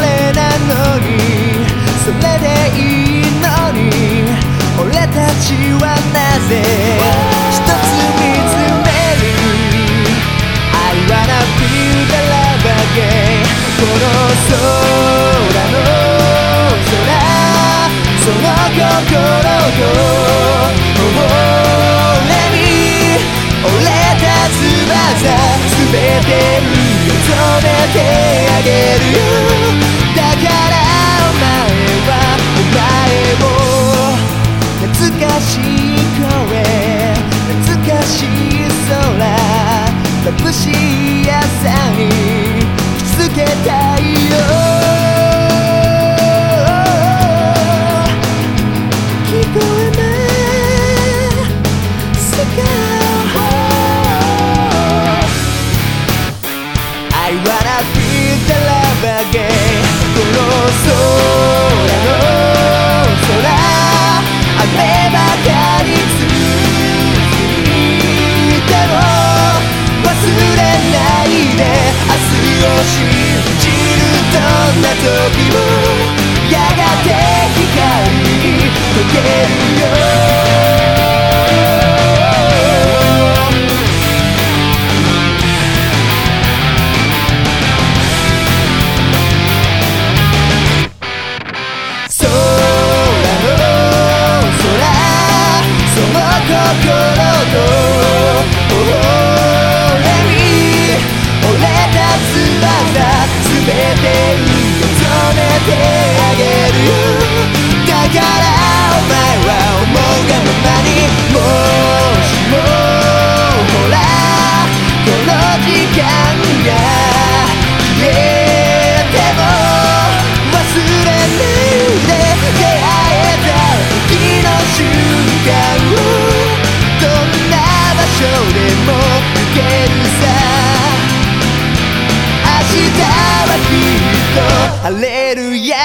れなのにそれでいいのに俺たちはなぜ一つ見つめる I wanna be the love again この空の空その心と全て受け止めてあげるよ空眩しい朝につけたいよ聞こえない世界 I wanna be the love again て受け止めてあげる。よだから明日はきっと晴れるや